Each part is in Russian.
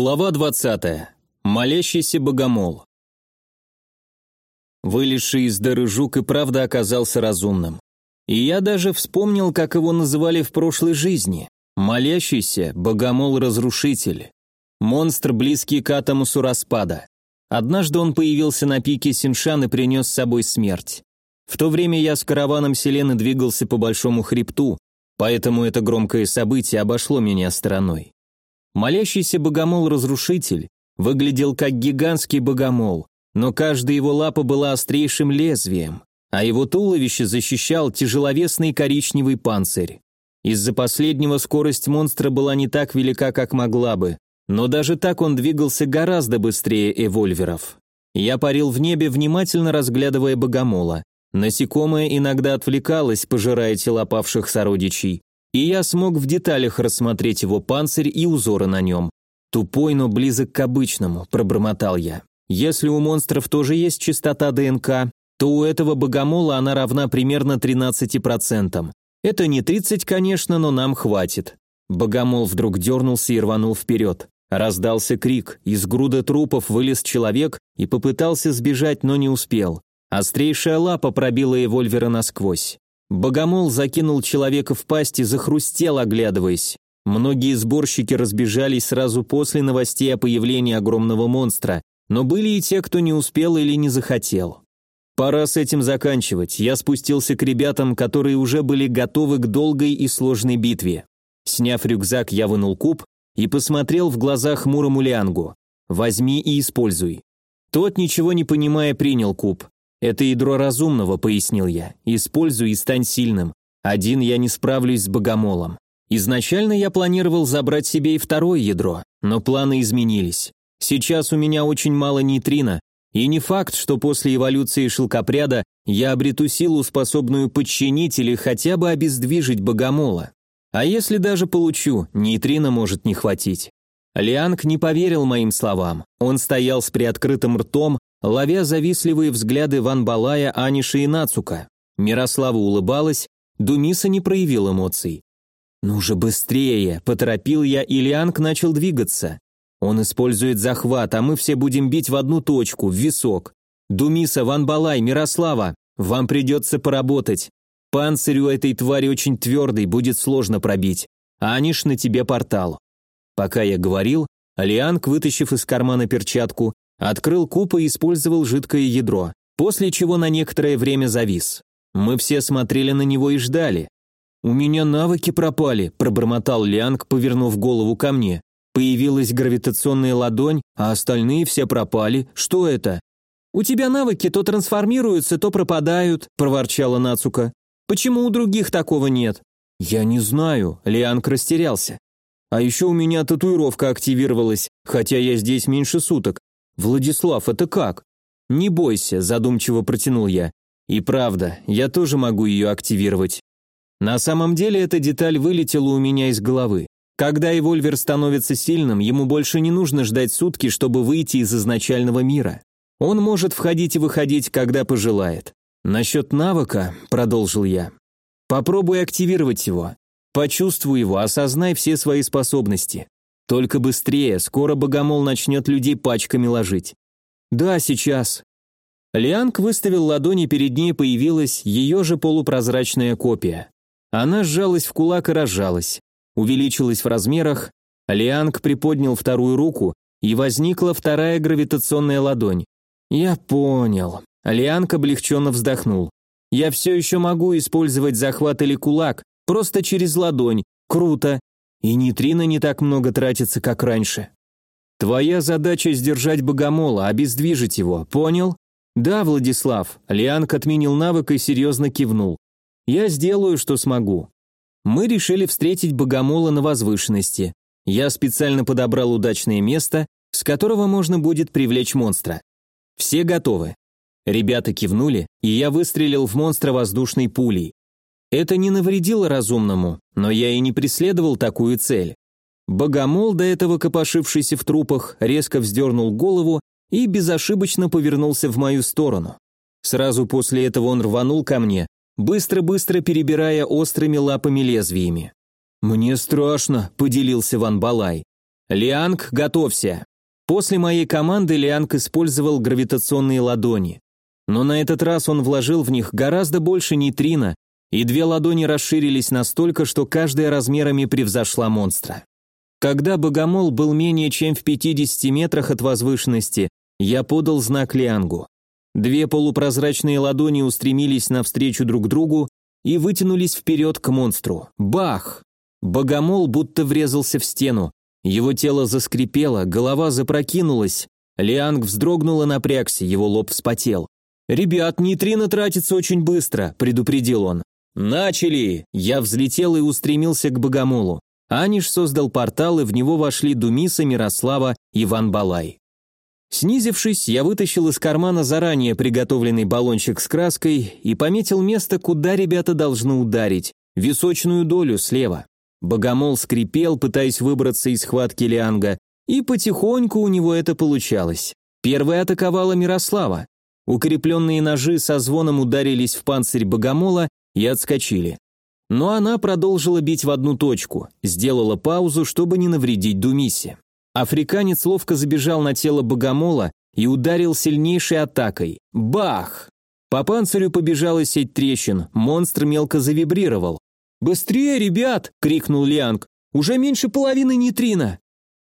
Глава 20. Молящийся богомол. Вылезший из дыры жук и правда оказался разумным. И я даже вспомнил, как его называли в прошлой жизни. Молящийся богомол-разрушитель. Монстр, близкий к атомусу распада. Однажды он появился на пике Синшан и принес с собой смерть. В то время я с караваном Селены двигался по большому хребту, поэтому это громкое событие обошло меня стороной. Молящийся богомол-разрушитель выглядел как гигантский богомол, но каждая его лапа была острейшим лезвием, а его туловище защищал тяжеловесный коричневый панцирь. Из-за последнего скорость монстра была не так велика, как могла бы, но даже так он двигался гораздо быстрее эвольверов. Я парил в небе, внимательно разглядывая богомола. Насекомое иногда отвлекалось, пожирая тела павших сородичей, и я смог в деталях рассмотреть его панцирь и узоры на нем. «Тупой, но близок к обычному», – пробормотал я. «Если у монстров тоже есть частота ДНК, то у этого богомола она равна примерно 13%. Это не 30, конечно, но нам хватит». Богомол вдруг дернулся и рванул вперед. Раздался крик, из груда трупов вылез человек и попытался сбежать, но не успел. Острейшая лапа пробила Эвольвера насквозь. Богомол закинул человека в пасть и захрустел, оглядываясь. Многие сборщики разбежались сразу после новостей о появлении огромного монстра, но были и те, кто не успел или не захотел. Пора с этим заканчивать. Я спустился к ребятам, которые уже были готовы к долгой и сложной битве. Сняв рюкзак, я вынул куб и посмотрел в глаза хмурому Лиангу. «Возьми и используй». Тот, ничего не понимая, принял куб. «Это ядро разумного», — пояснил я. «Используй и стань сильным. Один я не справлюсь с богомолом. Изначально я планировал забрать себе и второе ядро, но планы изменились. Сейчас у меня очень мало нейтрино, и не факт, что после эволюции шелкопряда я обрету силу, способную подчинить или хотя бы обездвижить богомола. А если даже получу, нейтрино может не хватить. Лианг не поверил моим словам. Он стоял с приоткрытым ртом, ловя завистливые взгляды Ван Балая, Аниши и Нацука. Мирослава улыбалась, Думиса не проявил эмоций. «Ну же быстрее!» – поторопил я, и Лианг начал двигаться. Он использует захват, а мы все будем бить в одну точку, в висок. Думиса, Ван Балай, Мирослава, вам придется поработать. Панцирь у этой твари очень твердый, будет сложно пробить. Аниш на тебе портал. Пока я говорил, Лианг, вытащив из кармана перчатку, Открыл куб и использовал жидкое ядро, после чего на некоторое время завис. Мы все смотрели на него и ждали. «У меня навыки пропали», – пробормотал Лианг, повернув голову ко мне. Появилась гравитационная ладонь, а остальные все пропали. Что это? «У тебя навыки то трансформируются, то пропадают», – проворчала Нацука. «Почему у других такого нет?» «Я не знаю», – Лианг растерялся. «А еще у меня татуировка активировалась, хотя я здесь меньше суток. «Владислав, это как?» «Не бойся», – задумчиво протянул я. «И правда, я тоже могу ее активировать». На самом деле эта деталь вылетела у меня из головы. Когда Эвольвер становится сильным, ему больше не нужно ждать сутки, чтобы выйти из изначального мира. Он может входить и выходить, когда пожелает. Насчет навыка, продолжил я, попробуй активировать его. Почувствуй его, осознай все свои способности. Только быстрее, скоро богомол начнет людей пачками ложить. Да, сейчас. Лианг выставил ладони, перед ней появилась ее же полупрозрачная копия. Она сжалась в кулак и разжалась. Увеличилась в размерах. Лианг приподнял вторую руку, и возникла вторая гравитационная ладонь. Я понял. Лианг облегченно вздохнул. Я все еще могу использовать захват или кулак, просто через ладонь. Круто. И нейтрино не так много тратится, как раньше. Твоя задача сдержать богомола, обездвижить его, понял? Да, Владислав. Лианг отменил навык и серьезно кивнул. Я сделаю, что смогу. Мы решили встретить богомола на возвышенности. Я специально подобрал удачное место, с которого можно будет привлечь монстра. Все готовы. Ребята кивнули, и я выстрелил в монстра воздушной пулей. Это не навредило разумному, но я и не преследовал такую цель. Богомол, до этого копошившийся в трупах, резко вздернул голову и безошибочно повернулся в мою сторону. Сразу после этого он рванул ко мне, быстро-быстро перебирая острыми лапами лезвиями. «Мне страшно», — поделился Ван Балай. «Лианг, готовься!» После моей команды Лианг использовал гравитационные ладони. Но на этот раз он вложил в них гораздо больше нейтрино, и две ладони расширились настолько, что каждая размерами превзошла монстра. Когда богомол был менее чем в 50 метрах от возвышенности, я подал знак Лиангу. Две полупрозрачные ладони устремились навстречу друг другу и вытянулись вперед к монстру. Бах! Богомол будто врезался в стену. Его тело заскрипело, голова запрокинулась. Лианг вздрогнул и напрягся, его лоб вспотел. «Ребят, нейтрино тратится очень быстро», – предупредил он. «Начали!» Я взлетел и устремился к богомолу. Аниш создал портал, и в него вошли Думиса, Мирослава и Ван Балай. Снизившись, я вытащил из кармана заранее приготовленный баллончик с краской и пометил место, куда ребята должны ударить, височную долю слева. Богомол скрипел, пытаясь выбраться из схватки Лианга, и потихоньку у него это получалось. Первая атаковала Мирослава. Укрепленные ножи со звоном ударились в панцирь богомола и отскочили. Но она продолжила бить в одну точку, сделала паузу, чтобы не навредить Думисе. Африканец ловко забежал на тело богомола и ударил сильнейшей атакой. Бах! По панцирю побежала сеть трещин, монстр мелко завибрировал. «Быстрее, ребят!» — крикнул Лианг. «Уже меньше половины нейтрино!»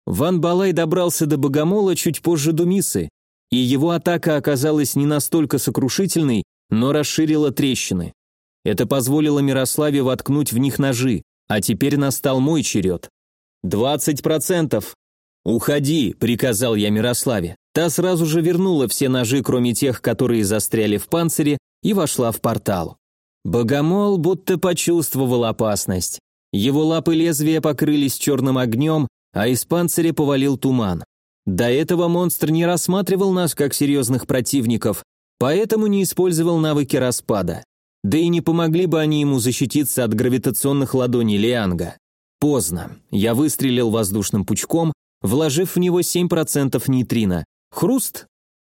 Ван Балай добрался до богомола чуть позже Думисы, и его атака оказалась не настолько сокрушительной, но расширила трещины. Это позволило Мирославе воткнуть в них ножи, а теперь настал мой черед. «Двадцать процентов!» «Уходи!» – приказал я Мирославе. Та сразу же вернула все ножи, кроме тех, которые застряли в панцире, и вошла в портал. Богомол будто почувствовал опасность. Его лапы лезвия покрылись черным огнем, а из панциря повалил туман. До этого монстр не рассматривал нас как серьезных противников, поэтому не использовал навыки распада. Да и не помогли бы они ему защититься от гравитационных ладоней Лианга. Поздно. Я выстрелил воздушным пучком, вложив в него 7% нейтрино. Хруст.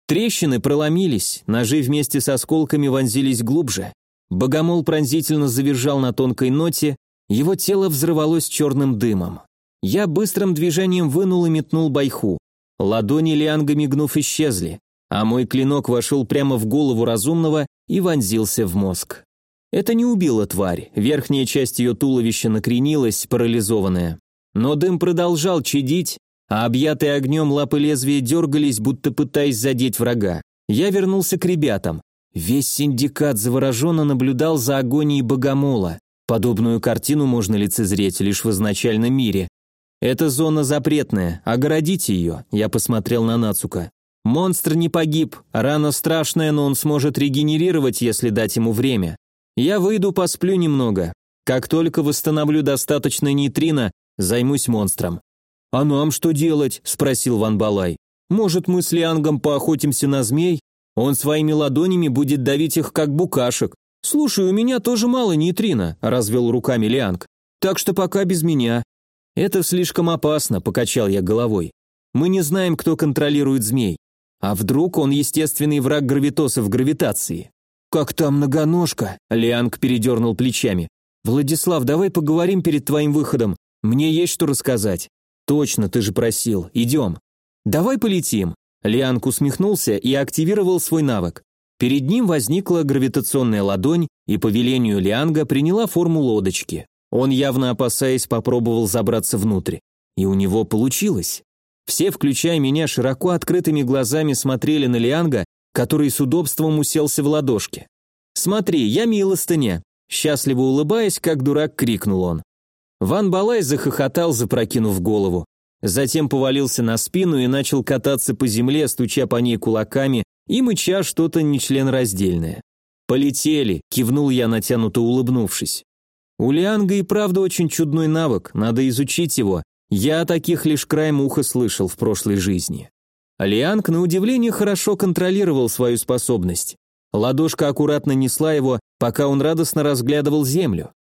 Трещины проломились, ножи вместе с осколками вонзились глубже. Богомол пронзительно завизжал на тонкой ноте, его тело взрывалось черным дымом. Я быстрым движением вынул и метнул байху. Ладони Лианга мигнув исчезли, а мой клинок вошел прямо в голову разумного и вонзился в мозг. Это не убило тварь, верхняя часть ее туловища накренилась, парализованная. Но дым продолжал чадить, а объятые огнем лапы лезвия дергались, будто пытаясь задеть врага. Я вернулся к ребятам. Весь синдикат завороженно наблюдал за агонией богомола. Подобную картину можно лицезреть лишь в изначальном мире. «Это зона запретная, огородите ее», – я посмотрел на Нацука. «Монстр не погиб, рана страшная, но он сможет регенерировать, если дать ему время. Я выйду, посплю немного. Как только восстановлю достаточно нейтрино, займусь монстром». «А нам что делать?» – спросил Ван Балай. «Может, мы с Лиангом поохотимся на змей? Он своими ладонями будет давить их, как букашек. Слушай, у меня тоже мало нейтрино», – развел руками Лианг. «Так что пока без меня». «Это слишком опасно», – покачал я головой. «Мы не знаем, кто контролирует змей. А вдруг он естественный враг гравитоса в гравитации?» «Как там многоножка?» – Лианг передернул плечами. «Владислав, давай поговорим перед твоим выходом. Мне есть что рассказать». «Точно, ты же просил. Идем». «Давай полетим». Лианг усмехнулся и активировал свой навык. Перед ним возникла гравитационная ладонь и по велению Лианга приняла форму лодочки. Он, явно опасаясь, попробовал забраться внутрь. И у него получилось. Все, включая меня, широко открытыми глазами смотрели на Лианга, который с удобством уселся в ладошке. «Смотри, я милостыня!» Счастливо улыбаясь, как дурак, крикнул он. Ван Балай захохотал, запрокинув голову. Затем повалился на спину и начал кататься по земле, стуча по ней кулаками и мыча что-то нечленораздельное. «Полетели!» – кивнул я, натянуто улыбнувшись. У Лианга и правда очень чудной навык, надо изучить его. Я о таких лишь краем уха слышал в прошлой жизни. Лианг, на удивление, хорошо контролировал свою способность. Ладошка аккуратно несла его, пока он радостно разглядывал землю.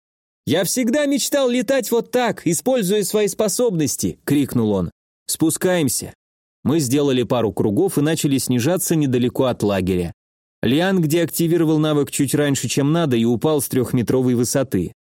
«Я всегда мечтал летать вот так, используя свои способности!» — крикнул он. «Спускаемся». Мы сделали пару кругов и начали снижаться недалеко от лагеря. Лиан, где активировал навык чуть раньше, чем надо, и упал с трехметровой высоты.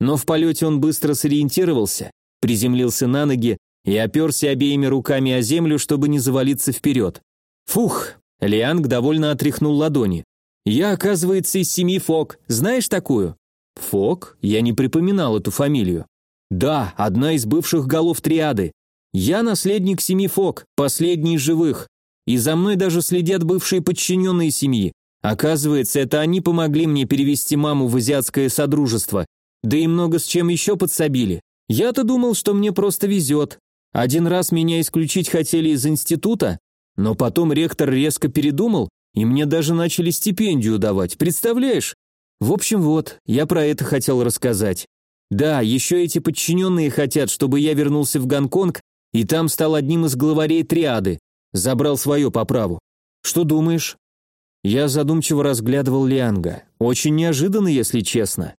Но в полете он быстро сориентировался, приземлился на ноги и оперся обеими руками о землю, чтобы не завалиться вперед. Фух, Лианг довольно отряхнул ладони. «Я, оказывается, из семьи Фок. Знаешь такую?» «Фок? Я не припоминал эту фамилию». «Да, одна из бывших голов триады. Я наследник семьи Фок, последний из живых. И за мной даже следят бывшие подчиненные семьи. Оказывается, это они помогли мне перевести маму в азиатское содружество. Да и много с чем еще подсобили. Я-то думал, что мне просто везет. Один раз меня исключить хотели из института, но потом ректор резко передумал, и мне даже начали стипендию давать, представляешь? В общем, вот, я про это хотел рассказать. Да, еще эти подчиненные хотят, чтобы я вернулся в Гонконг и там стал одним из главарей триады, забрал свое по праву. Что думаешь? Я задумчиво разглядывал Лианга. Очень неожиданно, если честно.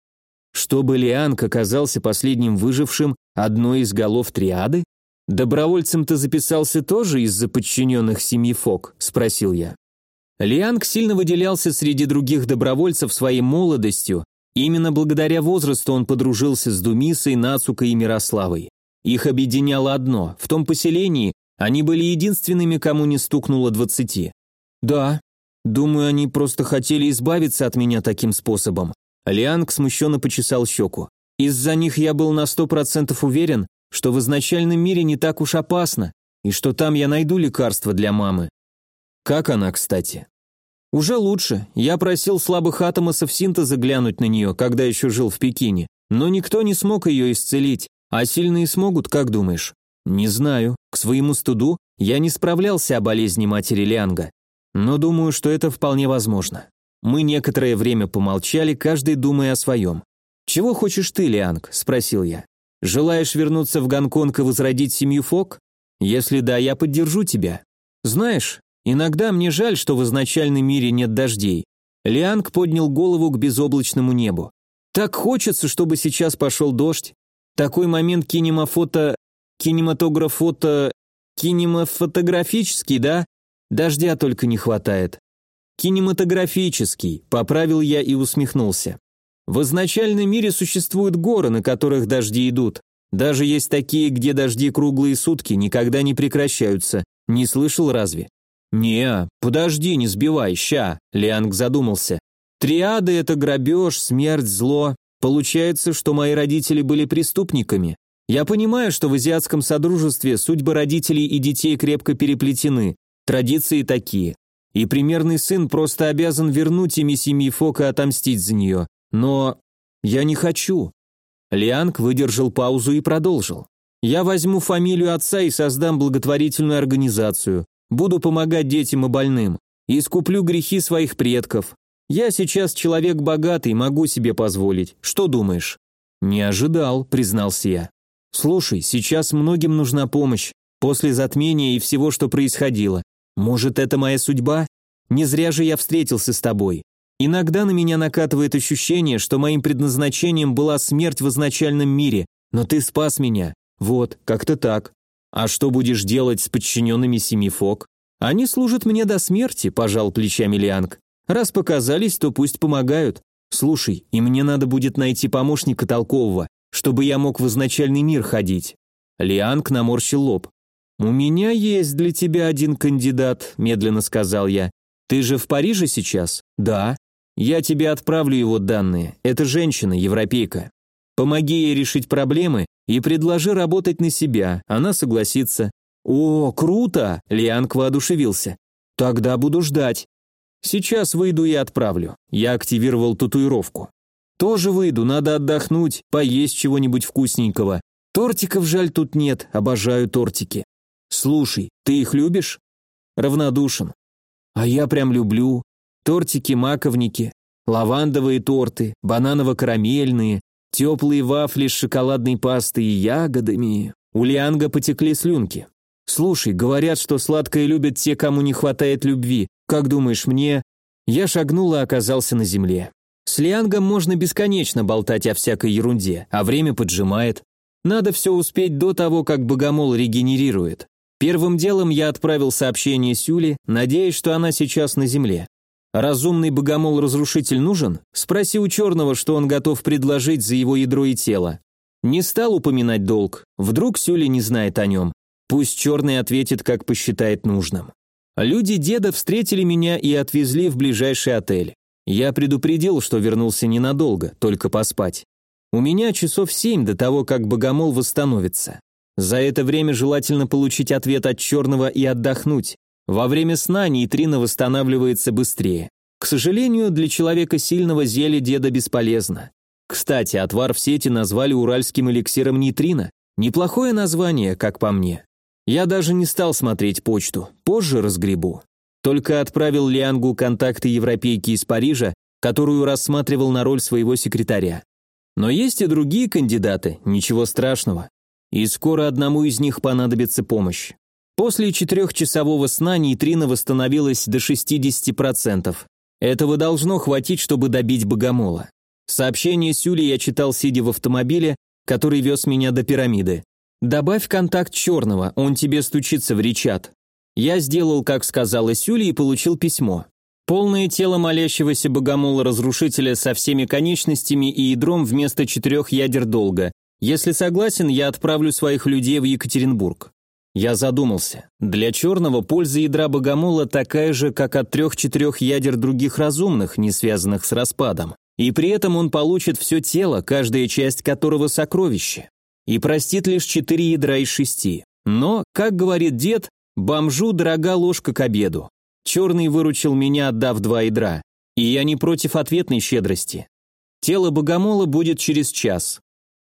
Чтобы Лианг оказался последним выжившим одной из голов триады? «Добровольцем ты записался тоже из-за подчиненных семьи Фок?» – спросил я. Лианг сильно выделялся среди других добровольцев своей молодостью, именно благодаря возрасту он подружился с Думисой, Нацукой и Мирославой. Их объединяло одно – в том поселении они были единственными, кому не стукнуло двадцати. «Да, думаю, они просто хотели избавиться от меня таким способом». Лианг смущенно почесал щеку. «Из-за них я был на сто процентов уверен, что в изначальном мире не так уж опасно, и что там я найду лекарство для мамы. Как она, кстати? Уже лучше. Я просил слабых атомосов синтеза глянуть на нее, когда еще жил в Пекине, но никто не смог ее исцелить, а сильные смогут, как думаешь? Не знаю. К своему студу я не справлялся о болезни матери Лианга, но думаю, что это вполне возможно. Мы некоторое время помолчали, каждый думая о своем. «Чего хочешь ты, Лианг?» – спросил я. Желаешь вернуться в Гонконг и возродить семью Фок? Если да, я поддержу тебя. Знаешь, иногда мне жаль, что в изначальном мире нет дождей. Лианг поднял голову к безоблачному небу. Так хочется, чтобы сейчас пошел дождь. Такой момент кинемафото... кинематографото... кинемафотографический, да? Дождя только не хватает. Кинематографический, поправил я и усмехнулся. В изначальном мире существуют горы, на которых дожди идут. Даже есть такие, где дожди круглые сутки никогда не прекращаются. Не слышал разве? «Не, подожди, не сбивай, ща», — Лианг задумался. «Триады — это грабеж, смерть, зло. Получается, что мои родители были преступниками. Я понимаю, что в азиатском содружестве судьбы родителей и детей крепко переплетены. Традиции такие. И примерный сын просто обязан вернуть ими семьи Фока отомстить за нее. Но я не хочу. Лианг выдержал паузу и продолжил. Я возьму фамилию отца и создам благотворительную организацию. Буду помогать детям и больным. И искуплю грехи своих предков. Я сейчас человек богатый, могу себе позволить. Что думаешь? Не ожидал, признался я. Слушай, сейчас многим нужна помощь. После затмения и всего, что происходило. Может, это моя судьба? Не зря же я встретился с тобой. Иногда на меня накатывает ощущение, что моим предназначением была смерть в изначальном мире, но ты спас меня. Вот, как-то так. А что будешь делать с подчиненными семи Фок? Они служат мне до смерти, пожал плечами Лианг. Раз показались, то пусть помогают. Слушай, и мне надо будет найти помощника толкового, чтобы я мог в изначальный мир ходить. Лианг наморщил лоб. «У меня есть для тебя один кандидат», – медленно сказал я. «Ты же в Париже сейчас?» «Да». Я тебе отправлю его данные. Это женщина, европейка. Помоги ей решить проблемы и предложи работать на себя. Она согласится. О, круто! Лианг воодушевился. Тогда буду ждать. Сейчас выйду и отправлю. Я активировал татуировку. Тоже выйду, надо отдохнуть, поесть чего-нибудь вкусненького. Тортиков жаль тут нет, обожаю тортики. Слушай, ты их любишь? Равнодушен. А я прям люблю. Тортики, маковники, лавандовые торты, бананово-карамельные, теплые вафли с шоколадной пастой и ягодами. У Лианга потекли слюнки. «Слушай, говорят, что сладкое любят те, кому не хватает любви. Как думаешь, мне...» Я шагнул и оказался на земле. С Лиангом можно бесконечно болтать о всякой ерунде, а время поджимает. Надо все успеть до того, как богомол регенерирует. Первым делом я отправил сообщение Сюле, надеясь, что она сейчас на земле. Разумный богомол-разрушитель нужен? Спроси у черного, что он готов предложить за его ядро и тело. Не стал упоминать долг, вдруг Сюли не знает о нем. Пусть черный ответит, как посчитает нужным. Люди деда встретили меня и отвезли в ближайший отель. Я предупредил, что вернулся ненадолго, только поспать. У меня часов семь до того, как богомол восстановится. За это время желательно получить ответ от черного и отдохнуть. Во время сна нейтрино восстанавливается быстрее. К сожалению, для человека сильного зелье деда бесполезно. Кстати, отвар в сети назвали уральским эликсиром нейтрино. Неплохое название, как по мне. Я даже не стал смотреть почту, позже разгребу. Только отправил Лиангу контакты европейки из Парижа, которую рассматривал на роль своего секретаря. Но есть и другие кандидаты, ничего страшного. И скоро одному из них понадобится помощь. После четырехчасового сна нейтрино восстановилось до 60%. Этого должно хватить, чтобы добить богомола. Сообщение Сюли я читал, сидя в автомобиле, который вез меня до пирамиды. «Добавь контакт черного, он тебе стучится в речат». Я сделал, как сказала Сюли, и получил письмо. Полное тело молящегося богомола-разрушителя со всеми конечностями и ядром вместо четырех ядер долга. Если согласен, я отправлю своих людей в Екатеринбург. Я задумался. Для черного польза ядра богомола такая же, как от трех-четырех ядер других разумных, не связанных с распадом. И при этом он получит все тело, каждая часть которого сокровище и простит лишь четыре ядра из шести. Но, как говорит дед, бомжу дорога ложка к обеду. Черный выручил меня, отдав два ядра, и я не против ответной щедрости. Тело богомола будет через час.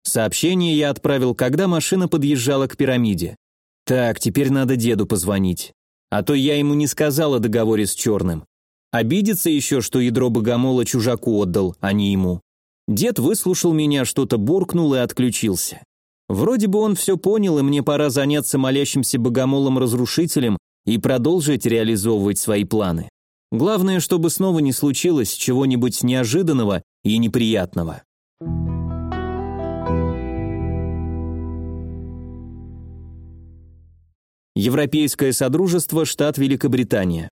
Сообщение я отправил, когда машина подъезжала к пирамиде. Так, теперь надо деду позвонить. А то я ему не сказал о договоре с черным. Обидится еще, что ядро богомола чужаку отдал, а не ему. Дед выслушал меня, что-то буркнул и отключился. Вроде бы он все понял, и мне пора заняться молящимся богомолом-разрушителем и продолжить реализовывать свои планы. Главное, чтобы снова не случилось чего-нибудь неожиданного и неприятного. Европейское Содружество, штат Великобритания.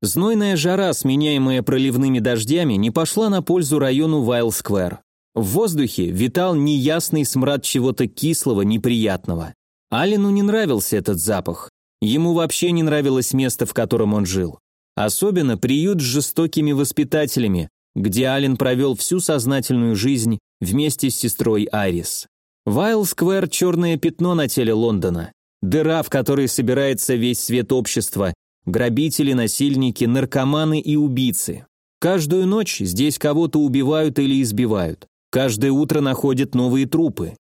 Знойная жара, сменяемая проливными дождями, не пошла на пользу району Вайл-сквер. В воздухе витал неясный смрад чего-то кислого, неприятного. Алину не нравился этот запах. Ему вообще не нравилось место, в котором он жил. Особенно приют с жестокими воспитателями, где Ален провел всю сознательную жизнь вместе с сестрой Айрис. Вайл-сквер – черное пятно на теле Лондона. Дыра, в которой собирается весь свет общества, грабители, насильники, наркоманы и убийцы. Каждую ночь здесь кого-то убивают или избивают. Каждое утро находят новые трупы.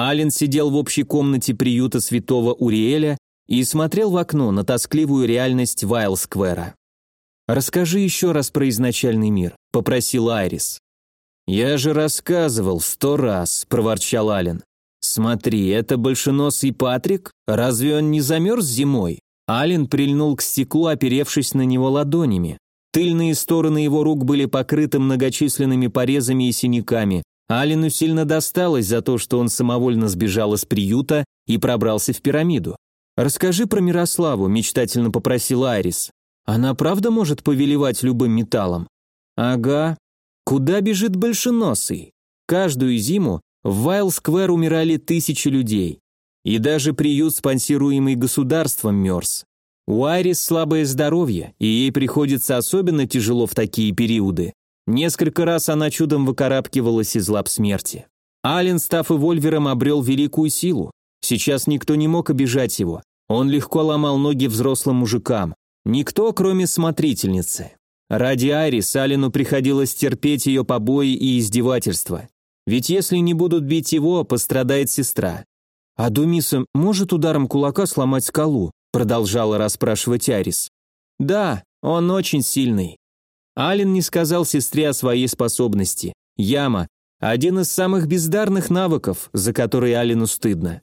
Ален сидел в общей комнате приюта святого Уриэля и смотрел в окно на тоскливую реальность Вайлсквера. «Расскажи еще раз про изначальный мир», — попросил Айрис. «Я же рассказывал сто раз», — проворчал Ален. «Смотри, это большеносый Патрик? Разве он не замерз зимой?» Ален прильнул к стеклу, оперевшись на него ладонями. Тыльные стороны его рук были покрыты многочисленными порезами и синяками, Алину сильно досталось за то, что он самовольно сбежал из приюта и пробрался в пирамиду. «Расскажи про Мирославу», – мечтательно попросил Айрис. «Она правда может повелевать любым металлом?» «Ага. Куда бежит большеносый?» Каждую зиму в Вайл-сквер умирали тысячи людей. И даже приют, спонсируемый государством, мерз. У Айрис слабое здоровье, и ей приходится особенно тяжело в такие периоды. Несколько раз она чудом выкарабкивалась из лап смерти. Ален, став эвольвером, обрел великую силу. Сейчас никто не мог обижать его. Он легко ломал ноги взрослым мужикам. Никто, кроме смотрительницы. Ради Айрис Алину приходилось терпеть ее побои и издевательства. Ведь если не будут бить его, пострадает сестра. «А Думиса может ударом кулака сломать скалу?» продолжала расспрашивать Арис. «Да, он очень сильный. Ален не сказал сестре о своей способности. Яма – один из самых бездарных навыков, за которые Алену стыдно.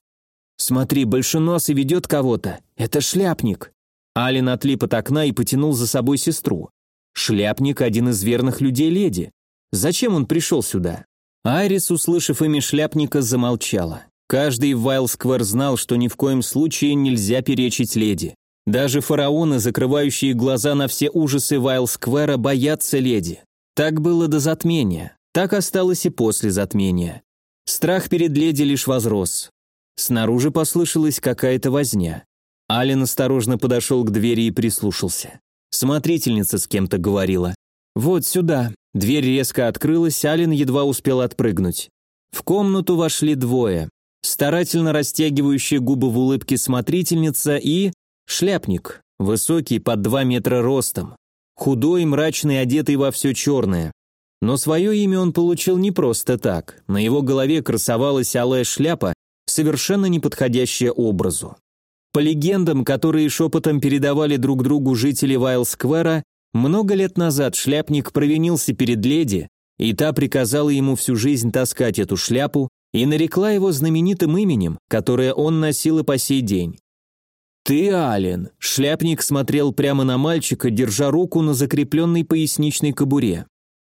«Смотри, большеносый ведет кого-то. Это шляпник». Ален отлип от окна и потянул за собой сестру. Шляпник – один из верных людей леди. Зачем он пришел сюда? Айрис, услышав имя шляпника, замолчала. Каждый в Вайлсквер знал, что ни в коем случае нельзя перечить леди. Даже фараоны, закрывающие глаза на все ужасы Вайлсквера, боятся леди. Так было до затмения, так осталось и после затмения. Страх перед леди лишь возрос. Снаружи послышалась какая-то возня. Ален осторожно подошел к двери и прислушался. Смотрительница с кем-то говорила. «Вот сюда». Дверь резко открылась, Ален едва успел отпрыгнуть. В комнату вошли двое. Старательно растягивающие губы в улыбке смотрительница и... Шляпник, высокий, под два метра ростом. Худой, мрачный, одетый во все черное. Но свое имя он получил не просто так. На его голове красовалась алая шляпа, совершенно не подходящая образу. По легендам, которые шепотом передавали друг другу жители Вайл-сквера, много лет назад шляпник провинился перед леди, и та приказала ему всю жизнь таскать эту шляпу и нарекла его знаменитым именем, которое он носил и по сей день. «Ты, Ален!» – шляпник смотрел прямо на мальчика, держа руку на закрепленной поясничной кобуре.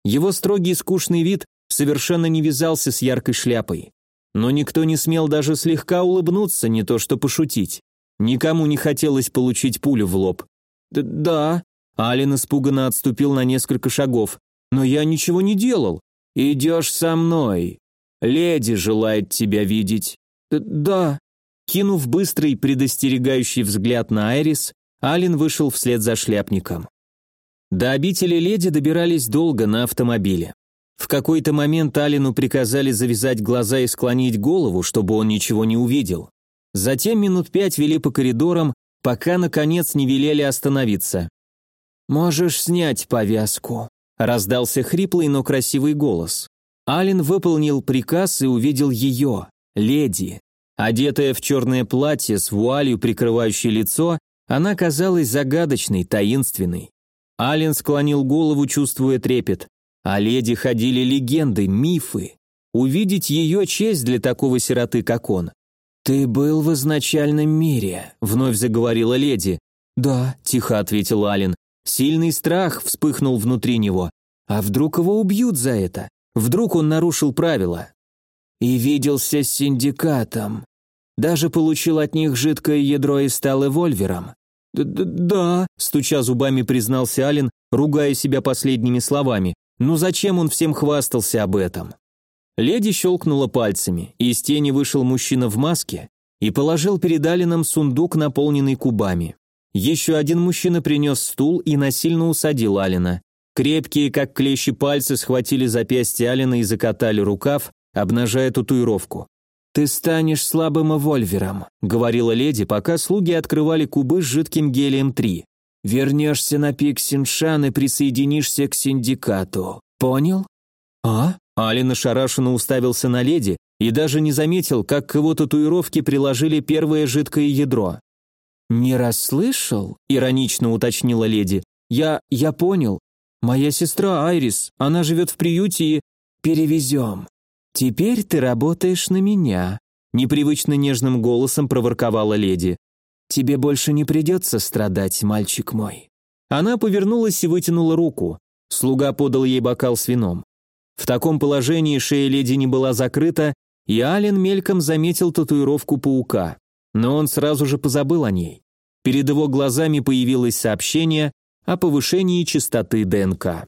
Его строгий скучный вид совершенно не вязался с яркой шляпой. Но никто не смел даже слегка улыбнуться, не то что пошутить. Никому не хотелось получить пулю в лоб. «Да». Ален испуганно отступил на несколько шагов. «Но я ничего не делал. Идешь со мной. Леди желает тебя видеть». «Да». Кинув быстрый предостерегающий взгляд на Айрис, Ален вышел вслед за шляпником. До обители леди добирались долго на автомобиле. В какой-то момент Алину приказали завязать глаза и склонить голову, чтобы он ничего не увидел. Затем минут пять вели по коридорам, пока, наконец, не велели остановиться. «Можешь снять повязку», — раздался хриплый, но красивый голос. Ален выполнил приказ и увидел ее, леди. Одетая в черное платье с вуалью, прикрывающей лицо, она казалась загадочной, таинственной. Ален склонил голову, чувствуя трепет. О леди ходили легенды, мифы. Увидеть ее честь для такого сироты, как он. «Ты был в изначальном мире», — вновь заговорила леди. «Да», — тихо ответил Ален. Сильный страх вспыхнул внутри него. А вдруг его убьют за это? Вдруг он нарушил правила? И виделся с синдикатом. Даже получил от них жидкое ядро и стал эвольвером. «Да», — стуча зубами признался Ален, ругая себя последними словами. «Ну зачем он всем хвастался об этом?» Леди щелкнула пальцами, и из тени вышел мужчина в маске и положил перед Алином сундук, наполненный кубами. Еще один мужчина принес стул и насильно усадил Алина. Крепкие, как клещи пальцы, схватили запястье Алина и закатали рукав, обнажая татуировку. «Ты станешь слабым эвольвером», — говорила леди, пока слуги открывали кубы с жидким гелием-3. «Вернешься на пик Синшан и присоединишься к синдикату. Понял?» «А?» Алин ошарашенно уставился на леди и даже не заметил, как к его татуировке приложили первое жидкое ядро. «Не расслышал?» – иронично уточнила леди. «Я... я понял. Моя сестра Айрис, она живет в приюте и... Перевезем. Теперь ты работаешь на меня», – непривычно нежным голосом проворковала леди. «Тебе больше не придется страдать, мальчик мой». Она повернулась и вытянула руку. Слуга подал ей бокал с вином. В таком положении шея леди не была закрыта, и Ален мельком заметил татуировку паука. Но он сразу же позабыл о ней. Перед его глазами появилось сообщение о повышении частоты ДНК.